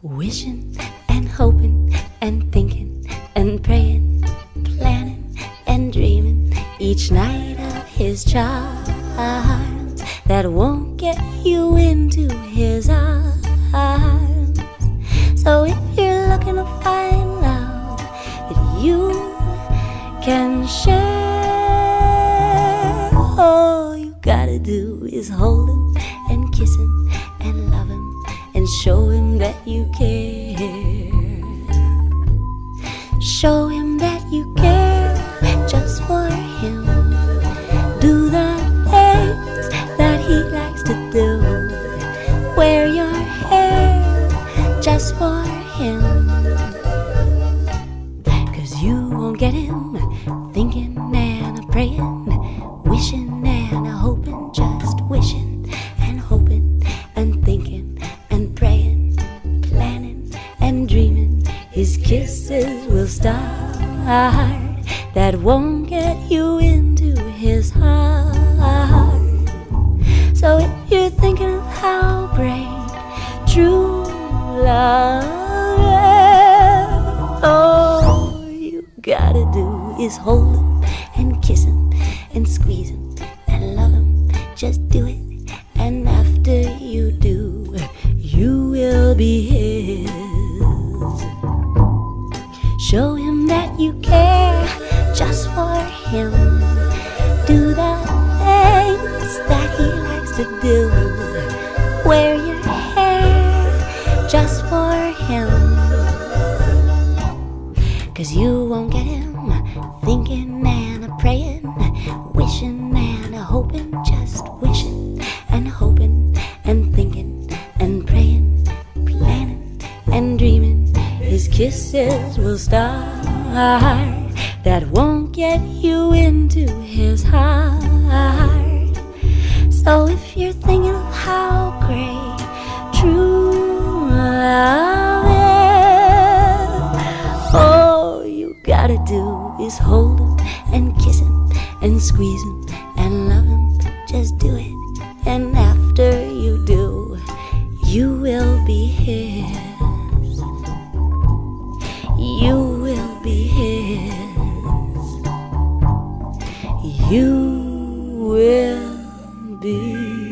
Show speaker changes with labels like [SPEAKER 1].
[SPEAKER 1] Wishing and hoping and thinking and praying, planning and dreaming each night of his charms that won't get you into his arms. So if you're looking to find love that you can share, all you gotta do is hold him and kiss him show him that you care. Show him that you care just for him. Do the things that he likes to do. Wear your hair just for him. Cause you won't get him thinking and praying, wishing start that won't get you into his heart. So if you're thinking of how great true love is, all you gotta do is hold him and kiss him and squeeze him and love him. Just do it, and after you do, you will be to do. Wear your hair just for him. Cause you won't get him thinking and praying, wishing and hoping, just wishing and hoping and thinking and praying, planning and dreaming. His kisses will start that won't get you into his heart. You're thinking of how great true love is, all you gotta do is hold him and kiss him and squeeze him and love him. Just do it, and after you do, you will be his. You will be his. You will be